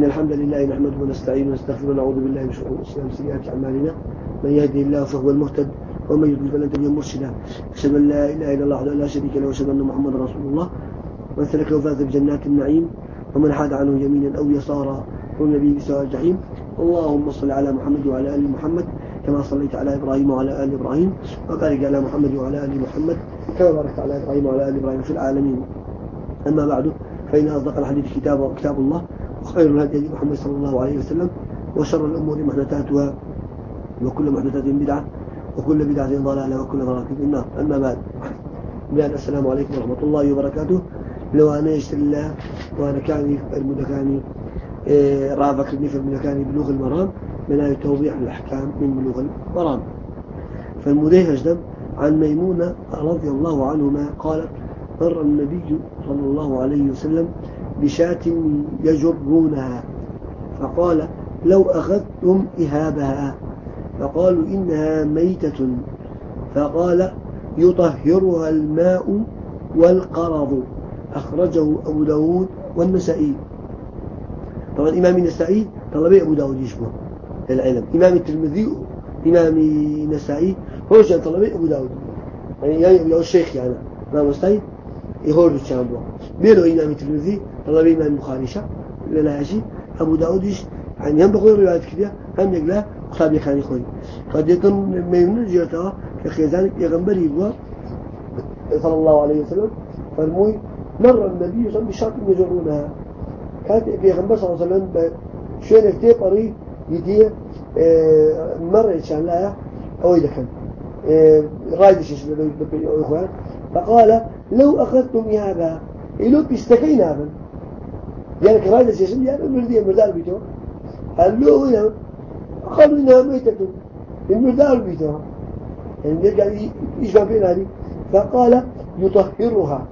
إن الحمد لله نحمده ونستعين ونستغفر ونعوذ بالله من شرور أنفسنا ومن سيئات أعمالنا. من يهدي الله فهو المهتد ومن يضلل فلن تجد مرشدا. أشهد أن لا إله إلا الله وحده لا شريك له وأشهد أن محمدا رسول الله. من سلك وفاز بجنات النعيم ومن حاد عنه يمينا أو يسارا والنبي بسواء الجحيم. اللهم صل على محمد وعلى آل محمد كما صليت على إبراهيم وعلى آل إبراهيم وبارك على محمد وعلى آل محمد كما باركت على إبراهيم وعلى آل إبراهيم في العالمين. أما بعد فإن أصدق الحديث كتاب كتاب الله. وخير الهدي محمد صلى الله عليه وسلم وشر الأمور محدثاتها وكل محدثات بدعة وكل بدعة ضلالة وكل ضلالة في النار. أما بعد بعد السلام عليكم ورحمة الله وبركاته. لو أنا يشتري الله وأنا كاني المدكاني إيه رافق في المدكاني بلوغ المرام من توضيح الأحكام من بلوغ المرام. فالمديه أجدم عن ميمونة رضي الله عنهما قالت مر النبي صلى الله عليه وسلم بشاة يجرونها. فقال لو أخذتم إهابها. فقالوا إنها ميتة. فقال يطهرها الماء والقرض. أخرجه أبو داود والنسائي. طبعا إمام النسائي طلبي أبو داود يشبه العلم إمام الترمذي إمام النسائي هو طلبي أبو داود. يعني يعني الشيخ يعني. ما مستعد يهور بتشامبو بيرو إمام الترمذي طلبي إمام البخاري شا لا شيء أبو داودش يعني هم بقول روايات كذا هم يقلا قصاب كان يخوي. قد يكون ميمون جيرتها كخيزان يغنبري بوا صلى الله عليه وسلم. فرموي مر النبي صلى الله عليه وسلم بشاط يجرونها كانت بيغنبر صلى الله عليه وسلم شوين كتير قري يدي آه مرة شاء الله أو إذا كان آه رايدش إخوان. فقال لو أخذتم هذا إلو بيستكين هذا يعني كرايدش يشم يعني المردية المردار بيتو. قال له هنا قالوا إنها ميتة. المردار بيتو. يعني يرجع يشبه بين هذه. فقال يطهرها.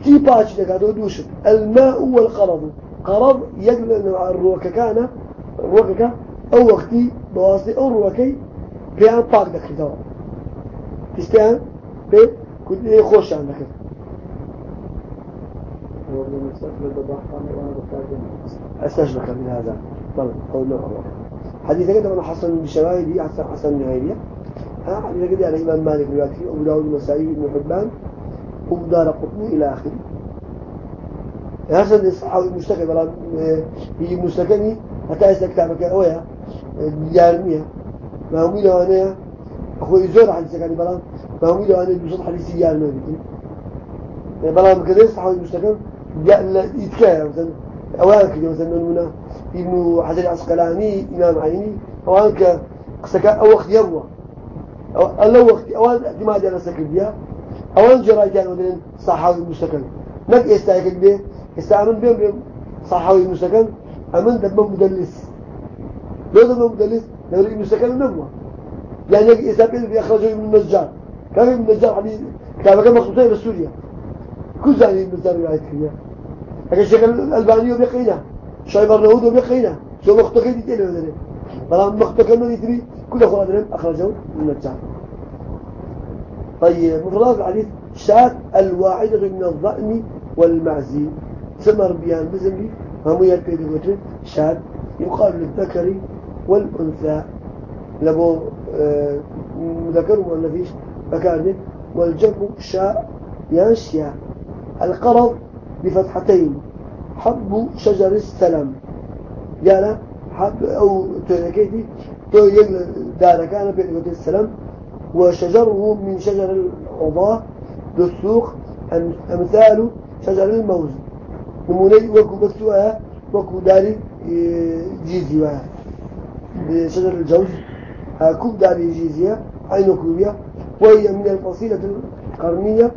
في باتش لك دوش. الماء والقرض. قرض يجب أن الروك كان الروك أو وقتي بواسطة أو روكي بيان باك دك دوا تستان بي كنت إيه خوش عندك. استشبك من هذا طبعا قول له. حديث كده من حسن بشواهد حسن حسن نهاية حديث كده على الإمام مالك روايته أبو داود المسائي بن حبان أبو دار قطني إلى آخره. هذا الصحابي المشتكى بلا هي مشتكني حتى يسلك كتابك أويا ديارمية ما هم إلى أنا أخوي زور حديث كان بلا ما هم إلى أنا بصوت حديث ديارمية بيتي بلا كذا الصحابي المشتكى يتكايا مثلا. أوان كذا مثلا من ابن حجر العسقلاني إمام عيني. أوان كسكا أو وقت يروى. أو وقت أوان ما جاء سكر بيها. أوان جراي كان مثلا صحابي المشتكى نك يستاهل به استعمل بهم بهم صحابي المستكن أمن دم مدلس. لو دم مدلس لو المستكن نبوة يعني يستعمل بيخرجوا من النجار. كان من النجار حديث كان كان مخطوطين بسوريا كل زاني من النجار رواية فيها. لكن الشيخ الألباني وبيقينا شايب الرهود وبيقينا شو مخطوكين يتيلوا ذلك بلا مخطوكين من يتري كل أخوة أخرجوا من النجار طيب مفردات الحديث شات الواحدة من الضأن والمعزي. سمر بيان بزمي هم يلقي لغتر شاد يقال للذكر والأنثى. لبو آه ذكر والنفيش فكان والجمع شاء ينشيا القرض بفتحتين حب شجر السلام. يالا حب أو تلكيتي تو يقل دار كان في السلام. وشجره من شجر العضاء بالسوق أمثال شجر الموز. نموني وكو بسوها وكو داري جيزي وها. بشجر الجوز. كوب داري جيزية عين كوبية وهي من الفصيلة القرنية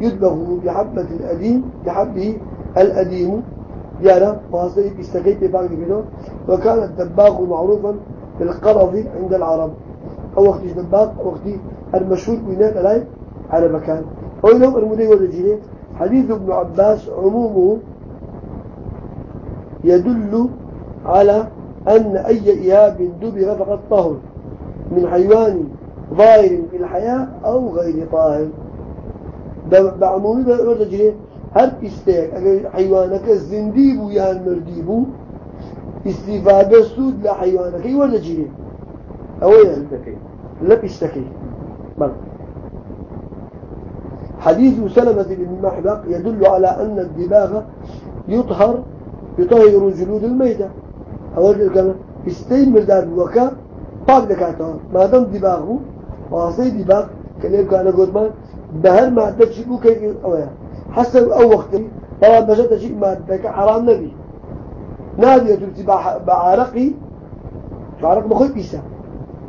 يدبغ بحبة الأديم بحبه الأديم. يانا وهذا بيستقيت بباقي بينه وكان الدباغ معروفا بالقرض عند العرب. أو وقت الدباغ وقت المشهور بناء على مكان. هو لو المدي والجيني حديث ابن عباس عمومه يدل على أن أي إياب دبغ فقد طهر. من حيوان ظاهر في الحياة أو غير طاهر. بعمومي بقول جري هر استيك أجر حيوانك الزنديب يان مرديبو استفادة سود لحيوانك ولا جيري أولا لا بيستكي بل حديث سلمة بن محبق يدل على أن الدباغ يطهر يطهر جلود الميتة. أولا كان استين مردار بوكا باق دكاتها ما دام دباغه واسي دباغ كليب كان قدمان بهر مادة شيء كي أولا حسب أو وقت طبعا بجد شيء مادة حرام نبي. نادي تبتي بعرقي بعرق بخوي بيسا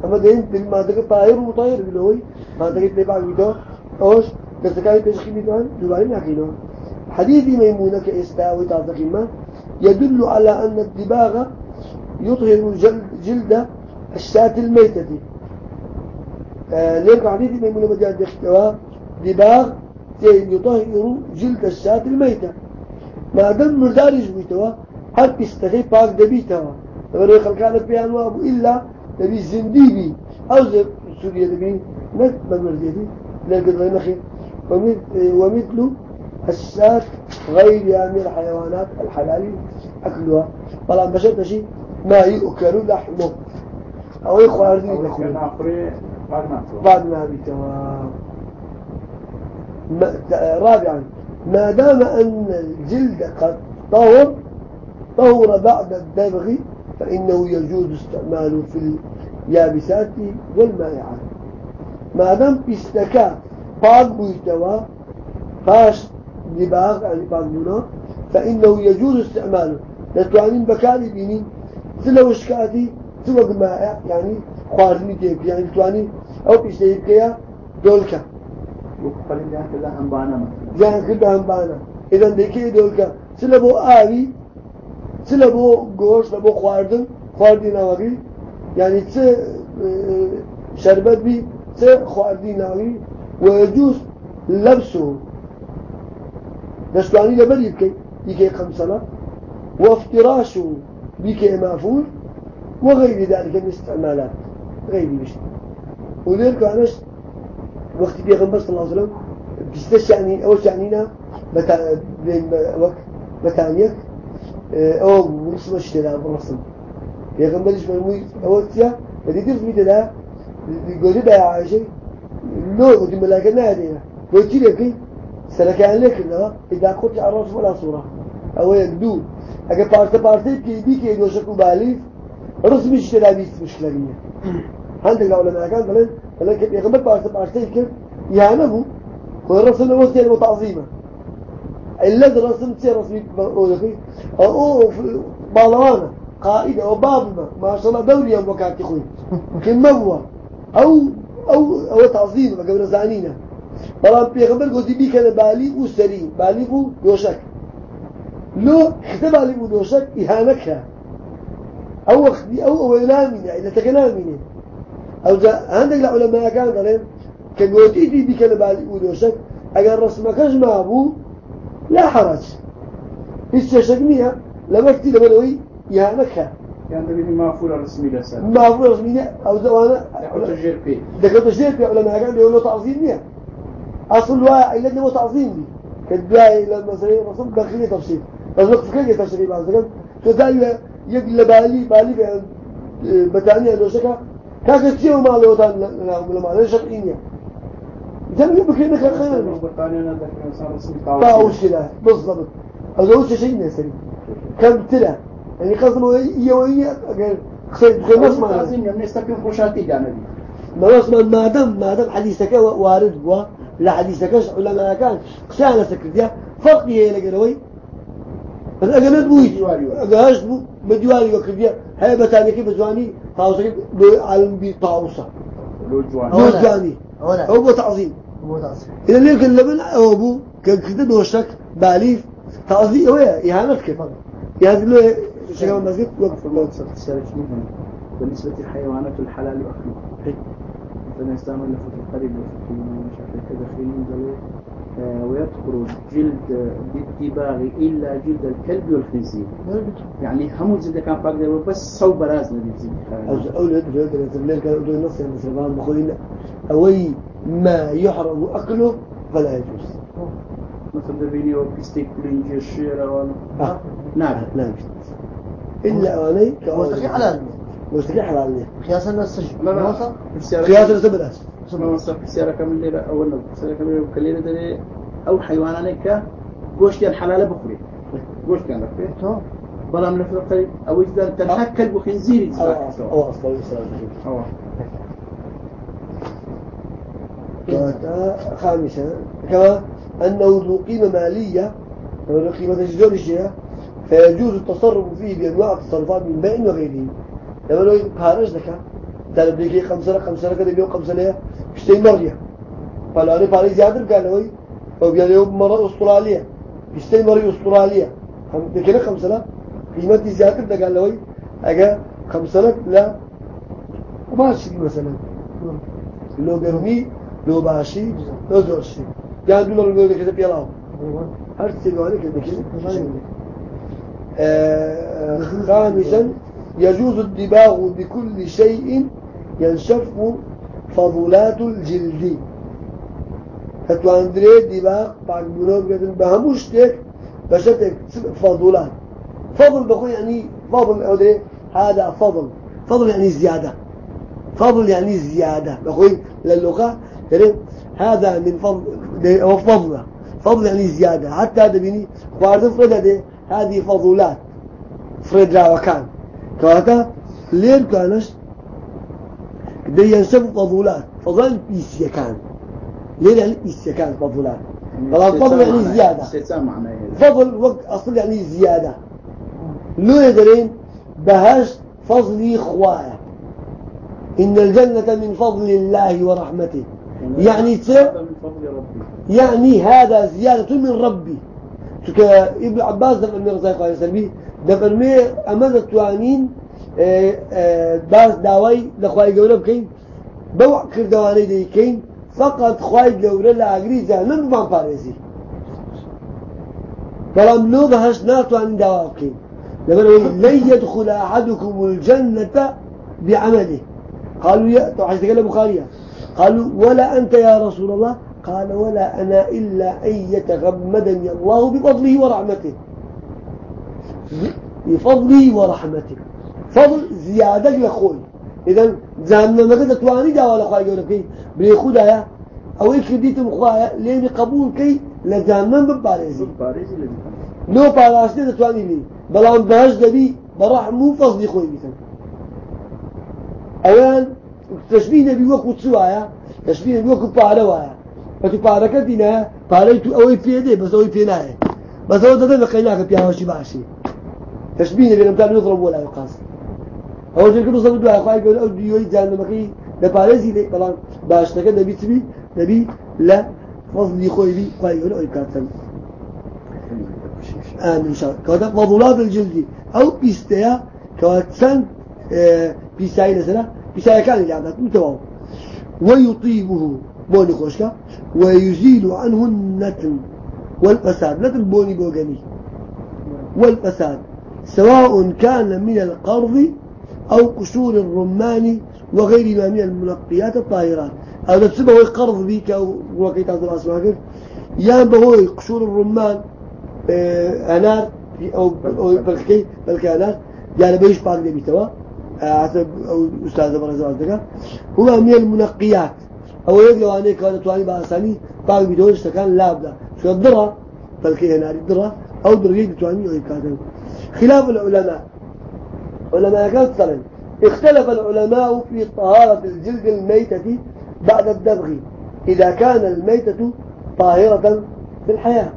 أما دين بالمادة طائر وطائر بلوي مادة تبع بيتو أوش؟ بس كاي تشخي بيتوان دوباري ناكينو. حديث ميمونة كإستاوي تعتقيما يدل على أن الدباغ يطهر جلد, الشاة الميتة. آه ليك حديث ميمونة بدأت اختواء دباغ يطهر جلد الشاة الميتة. ما دام مردارج بيتوا هل بيستغي باك دبيتوا وري خلقان بيان وابو إلا دبي زنديبي. أو زي سوريا دبي نت بمرديتي لكن غير نخي ومثل الشاة غير يعني الحيوانات الحلال أكلها طبعا بشرت شيء ما يؤكل لحمه. أو يخوارزي لكم بعد ما بيتوا رابعا ما دام أن الجلد قد طهر طهر بعد الدبغ فإنه يجوز استعماله في اليابسات والمائعات ما دام بيستكا باق بيتوا باش دباغ يعني بنا فإنه يجوز استعماله. لتوانين بكاري بيني سلو شكاتي سوى مائع يعني خواردني تيب يعني تواني أو بيستيب دولكا وقبل جان كلها همبانا جان كلها همبانا إذا ديكي دولكا سلبو آوي سلبو قوش لبو خواردن خواردين ناوغي يعني تس شربت بي تس خواردين ناوغي ويجوز لبسه دستواني لبري بكي يكي خمسلة وافتراشه بكي مافول وغير ذلك من استعمالات غير بشت ولذلك عناش وقت بيغمبر صلى الله عليه وسلم بيستش يعني أول شعنينا بتا بين وقت بتانيك أو مرسم اشتلا برسم بيغمبر إيش مرمي أول تيا بدي ترس ميت ده جوزي ده عايشة لو ودي ملاك نادينا قلت لك سلكان لك لا إذا كنت على ولا صورة. أو يقدو أجا بارت بارت كي بي كي دوشك بالي رسم اشتلا بيست مشكلة عندك علماء كان فلان لكن يغمر بارت بارتين كيف يهانه هو الرسم وسيل وتعظيمه الذي رسم سير رسمي أولكي أو بالوانا قائدة وبابنا ما. شاء الله دوري أم وكاتي خوي كم هو. أو أو أو تعظيم قبل زانينا بلان بيغمبر قلت بيك أنا بالي وسري بالي ودوشك لو كتب بالي ودوشك إهانك أو أخدي أو أو إلامنا إذا تكلامنا أو جا عندك العلماء كان قالين كقوتي دي بك بالي ودوشك أجر رسمكش ما أبو لا حرج. هيش شجنيها لما كتير بدوي يهانك يعني تبي مافور رسمي لسه مافور رسمي أو تجير في دكتور تجير في علماء كان بيقولوا تعظيم نيا أصل واحد إلا إنه تعظيم دي كدواي لما زي رسم داخلي تفسير. بس وقت فكرة تفسير بعض الكلام كذا يقل بالي بالي بتانية دوشكا كاك تيو ما له تان لا ولا ما له شرعية إذا يبقى كأنك خير بريطانيا طاووس كده بالضبط أزوج شيء نسري كم تلا يعني قسمه هي وهي خير خير ما لازم يعني نستكمل خوشاتي جانبي ما نص ما دام ما دام حديثك وارد هو لا حديثك علماء كان خشانة سكرتيا فرق هي لقروي بس أجمد بوي أجهش بو بديواري وكرديا هاي بتاني كيف بزواني طاوسة كيف بعلم بطاوسة لو جوان لو جواني هو بو تعظيم إذا ليه كان لبن أو أبو كان كده دوشك باليف تعظيم هو إهانة كيف؟ يعني له شيء ما زيد وقف الله تسألك مهم بالنسبة للحيوانات الحلال وأكله. مثلا يستعمل لفظ القريب وفي مشاكل كذا خلينا قالوا ويدخل جلد بالدباغ إلا جلد الكلب والخنزير. يعني هم زي كان فاقد بس صوب برازنا بيزيد أول هذا في هذا الليل كان يقول النص يعني سبحان بخوينا أوي ما يحرم أكله فلا يجوز. مثلا بيني وبيستيك كلينجي الشيرة ولا آه. نعم. نعم. إلا أواني مستحيل حلال. مستحيل حلال. قياسا السجن لا لا. موسى قياسا سبلاس ما وصف سيارة كامل ليلة أول سيارة كامل ليلة كليلة ده أو حيوانات كا قوش كان حلال بخوري. قوش كان رفيه تو بلا من في القريب أو إذا تنحك كلب أو يزبط أو أصلا أوه خامسا. كما أنه ذو قيمة مالية ذو قيمة تجدون الشيء فيجوز التصرف فيه بأنواع التصرفات من بيع وغيره لما لو بارج ذكا تعرف بيجي خمسة خمسة كده بيو خمسة ليه بيشتري مرية فلاني باري زيادة قال له أو بيجي يوم مرة أسترالية بيشتري مرية أسترالية هم بكره خمسة لا قيمتي زيادة ده قال له أجا خمسة لا وما شيء مثلا لو برمي لو باشي لو زورشي يعني دولار لو كده بيلاو هر شيء عليك كده آه، خامسا يجوز الدباغ بكل شيء ينشف فضلات الجلد. فتواندري دباغ بعد بنوب قدن بهموش تك بشتك فضلات فضل بقول يعني فضل أو ده هذا فضل. فضل يعني زيادة. فضل يعني زيادة. بقول للغة هذا من فضل هو فضل. فضل يعني زيادة. حتى هذا بيني وعرض فرد هذه فضلات فرد وكان. كواتا لين كانش ده ينسب فضلات فضلات بيسيا كان لين يعني بيسيا كان فضلات طبعا فضل يعني زيادة. فضل وقت أصل يعني زيادة. لو يدرين بهاش فضلي خوايا. إن الجنة من فضل الله ورحمته. يعني هذا من فضل ربي. يعني هذا زيادة من ربي. تك ابن عباس دفع المير زي قال سلبي دفع المير أمانة توانين باس داوي لخواي جورا بكين بوع كردواني دي كين فقط خواي جورا لاغري جهنم بان باريزي بلام لو بهش ناتوانين داوا بكين لما لن يدخل أحدكم الجنة بعمله. قالوا يا حديث قال البخاري قالوا ولا أنت يا رسول الله؟ قال ولا أنا إلا أن يتغمدني الله بفضله ورحمته. بفضله ورحمته. فضل زيادة لخوي إذا جهنم كده تواني ولا خواهي يقول كي بيخدها أو إيش كديتم خواهي لين قبول كي لجهنم ببارزي. باريزي اللي لو باراشته تواني لي بلان بهش دبي برحمو فضلي خوي بيتن. اوان تشبيه نبي وكو تسوايا تشبيه نبي وكو باروايا فتو باركة دينا باري تو أوي بيدي بس أوي بيناه بس هو ده بقيناك بيهوشي باشي. تشبيه نبي لم يضرب ولا يقاس. هو جل كده صار دعاء خايف يقول أودي يوي جان مكي ببارزي لي طبعا باش تكاد نبي تبي نبي لا فضل يخوي بي خايف يقول أي كاتم آمين إن شاء الله كذا فضلات الجلد أو بيستيا كواتسان آه، بيستاي مثلا بيستاي كان اللي عندك متواو ويطيبه بوني خوشكا ويزيل عنه النتن. والفساد. نتن بوني بوغني والفساد. سواء كان من القرض أو قشور الرمان وغيرها من المنقيات الطاهرات. هذا تسبه هو قرض بيك أو وكيت عبد الله اسمعك يا هو قشور الرمان آه، أنار أو أو بلكي بلكي أنار يعني بيش باق دي بيتوا. آه، حسب أو أستاذ برز عندك هو من المنقيات أو يقلوا أنا كانت تواني بأساني باق بيتوا استكان لابدا شو الدرة؟ بلكي أنار الدرة. أو درجة تواني أو كاتب. خلاف العلماء. علماء صلن اختلف العلماء في طهارة الجلد الميتة بعد الدبغ إذا كان الميتة طاهرة في الحياة.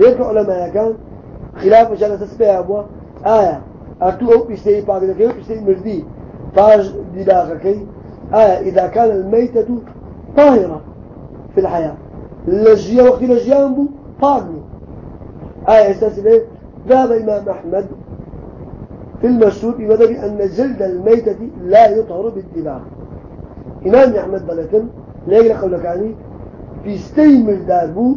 هيك علماء كان خلاف تسبيع أبوه آية أتو أو بيشتري باقي لكي أو بيشتري مردي. باج دباغكي آية إذا كان الميتة طاهرة في الحياة. لجيا وقت لجيان بو باقي آية استسلم ذهب إمام أحمد. في المشهور بمذهب أن جلد الميتة لا يطهر بالدماغ. إمام أحمد بلتن لا يقرأ قولك عني في استيمل داربو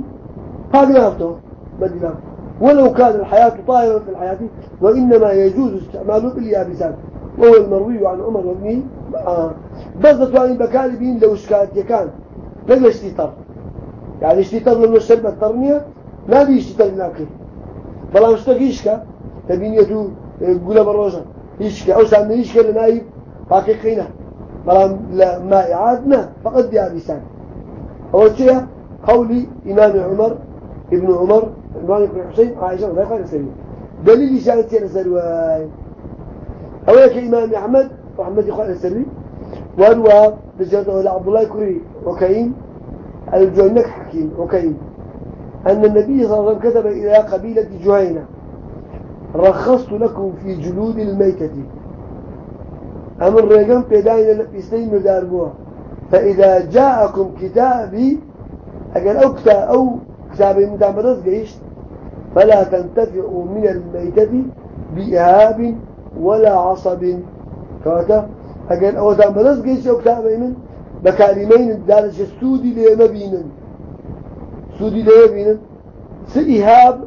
هذا نافته بالدماغ ولو كان الحياة طاهرة في الحياة وإنما يجوز استعماله باليابسات. وهو المروي عن عمر وابنه آه. بس تواني بكاري بين لو شكات يكان. نقل اشتيطر يعني اشتيطر لما الشربة الترمية ما بي اشتيطر لناكل بلا مشتاقيشك تبينيتو قولا بروجا يشكى أو سامي يشكى لنايب باقي قينة بلان لا مائعاتنا فقد يا بيسان أول شيء قولي إمام عمر ابن عمر إمام بن حسين عائشة لا يقال سري دليل إشارة سير سرواي أولا كإمام أحمد وأحمد يقال السري وهو بجرده عبد الله كري وكاين الجوينك حكيم وكاين أن النبي صلى الله عليه وسلم كتب إلى قبيلة جهينة رخصت لكم في جلود الميتة. أمر رقم بيداين الإسلام مدار فإذا جاءكم كتابي أجل أو كتاب أو كتابي متعمدس قيش فلا تنتفعوا من الميتة بإهاب ولا عصب. كواتا أجل أو تعمدس قيش أو كتابي من بكلمين الدارج السودي ليه مبينا سودي ليه مبينا سإهاب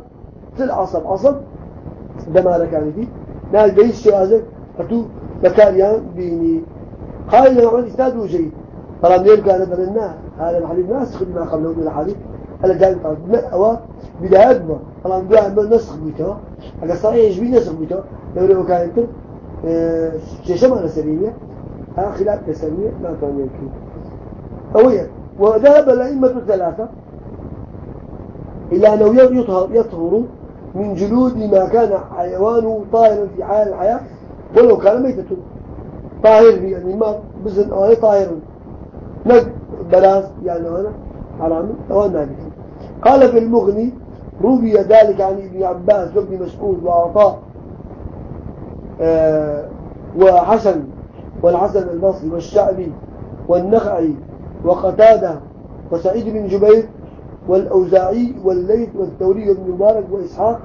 سالعصب عصب؟ دمارك دي. نال بيش شوازك أتو بكاريان بيني. قال لنا عمل إستاذ وجيد طالما يلقى أنا بلنا هذا الحديث ناسخ ما قبله من الحديث. أنا جاي من أو بداية ما. طالما بداية نسخ بيته. أجا صحيح يجبي نسخ بيته؟ لو لو كانت شيء ما نسرية ها خلاف نسرية ما كان يمكن أويا. وذهب الأئمة الثلاثة إلى أنه يطهر يطهر من جلود ما كان حيوانه طاهرا في حال الحياة ولو كان ميتة. طاهر يعني ما بزن أو طاهر. نق بلاس يعني أنا حرام أو مالك. قال في المغني روي ذلك عن ابن عباس وابن مسعود وعطاء آه وحسن والحسن البصري والشعبي والنخعي وقتادة وسعيد بن جبير والأوزاعي والليث والثوري وابن مبارك وإسحاق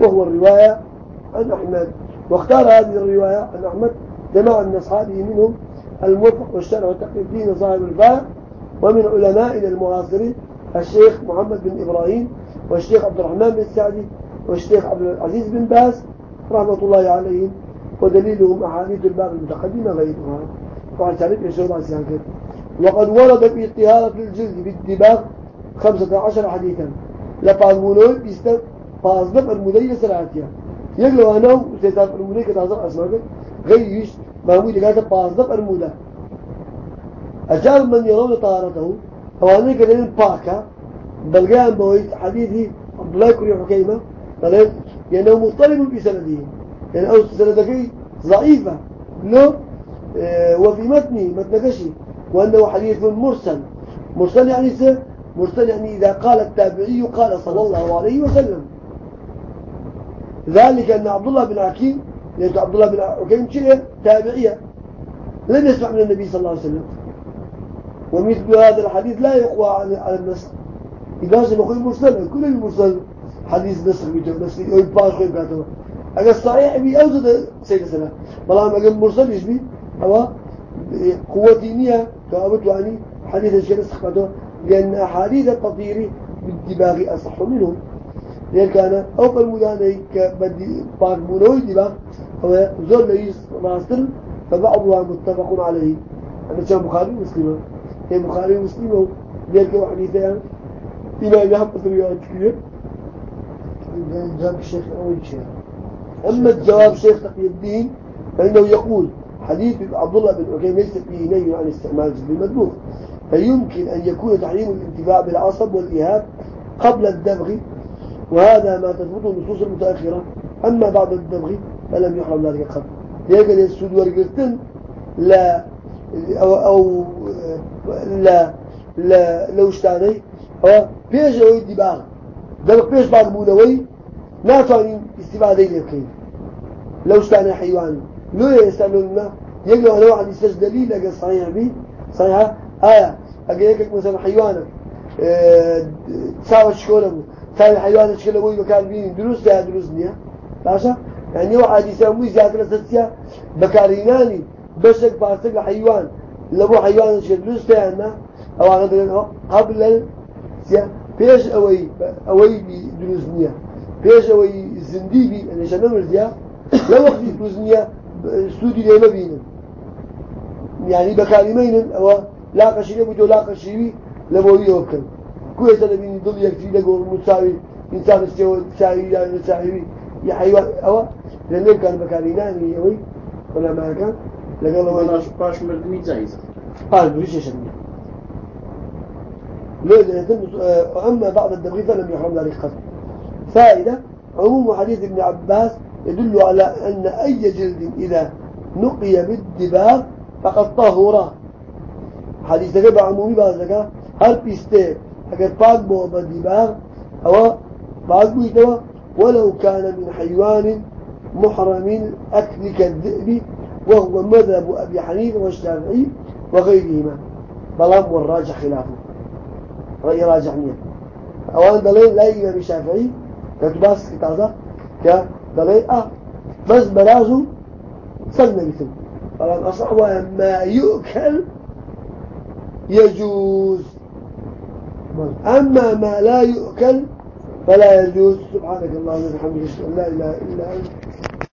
وهو الرواية عن أحمد. واختار هذه الرواية عن أحمد جماعة من أصحابه منهم الموفق والشرع والتقي الدين صاحب الفاء ومن علمائنا المعاصرين الشيخ محمد بن إبراهيم والشيخ عبد الرحمن بن سعدي والشيخ عبد العزيز بن باز رحمة الله عليهم ودليلهم أحاديث الباب المتقدمة غيرها وعن تعريف يسوع وقد ورد في طهارة الجلد بالدباغ خمسة عشر حديثا. لبازمونوي بيست بازدب المدية سرعتها يقلوا أنا وسيتاب المدية كتازر أسمعك غير يش معمول لقاته بازدب المدى أجاب من يرون طهارته أواني كذلك باكا. بلقاء بويت حديثي عبد الله كريم حكيمة. قال لأنه مضطرب بسنده. يعني أو سندكي ضعيفة. له آه وفي متني متنكشي. وأنه حديث مرسل. مرسل يعني سه مرسل يعني إذا قال التابعي قال صلى الله عليه وسلم. ذلك أن عبد الله بن عكيم لأن عبد الله بن عكيم تابعية لم يسمع من النبي صلى الله عليه وسلم. ومثل هذا الحديث لا يقوى على النسخ إذا سمع مرسل كل المرسل حديث نسخ بيته نسخ يباش خير كاتبه أجل صحيح بي أوزد سيدة سنة بلام أجل مرسل يشبه هو قوة دينية كأبت وعني حديث الشيء نسخ بيته لأن أحاديث التطهير بالدباغ أصح منهم. لأن كان أو بالمداني كبدي باق منوي دباغ هو زور ليس راستر فبعضها متفق عليه. أنا كان بخاري مسلمة هي بخاري مسلمة لأن كان حديثة إمام يحفظ روايات كثير جاب الشيخ أول شيء. أما الجواب شيخ تقي الدين فإنه يقول حديث عبد الله بن عكيم ليس فيه نهي عن استعمال المدبوغ فيمكن أن يكون تحريم الانتفاع بالعصب والإهاب قبل الدبغ وهذا ما تثبته النصوص المتأخرة. أما بعد الدبغ فلم يحرم ذلك قبل يقول السود ورقلتن لا أو, أو لا لا لو اشتاني أو بيش أو الدباغ دبغ بيش بعض مونوي لا تعني استفادة لكي لو اشتاني حيوان لو يستعملون يقول أنا واحد يستجدلي لك صحيح بي صحيح آية أجيك مثلا حيوانك تساوي شكوله ثاني حيوان شكله بوي مكان بين دروس يا دروس نيا باشا؟ يعني واحد يسوي زيادة لساتيا بكاريناني بشك بارتك حيوان لبو حيوان شكل دروس تاعنا أو أنا قبل سيا بيش أوي أوي دروس نيا بيش أوي زنديبي أنا شنو مرزيا لو وقت دروس نيا سودي ليه ما بينن يعني بكاريمين أو لا قشيبي بدو لا قشيبي لبوي يوكل كويس أنا بيني ضل يكفي لقوا متساوي إنسان استوى تساوي يعني تساوي يا حيوان أو لأنه كان بكارينا يوي ولا ما كان لقال الله باش مردني جايزة قال بريش شدني لذلك أما بعد الدبغ فلم يحرم ذلك قتل فائدة عموم حديث ابن عباس يدل على أن أي جلد إذا نقي بالدباغ فقد طهر حديث كبع عمومي بازدك هل بيستي اگر باق بو بالدباغ أو باق بيتوا ولو كان من حيوان محرم أكل كالذئب وهو مذهب أبي حنيفة والشافعي وغيرهما. بلام والراجح خلافه رأي راجح مية أولا دليل لا إمام الشافعي كتباس كتازة كدليل أه بس برازو سلنا بثم فلان أصح ما يؤكل يجوز. أما ما لا يؤكل فلا يجوز. سبحانك اللهم وبحمدك لا إله إلا أنت.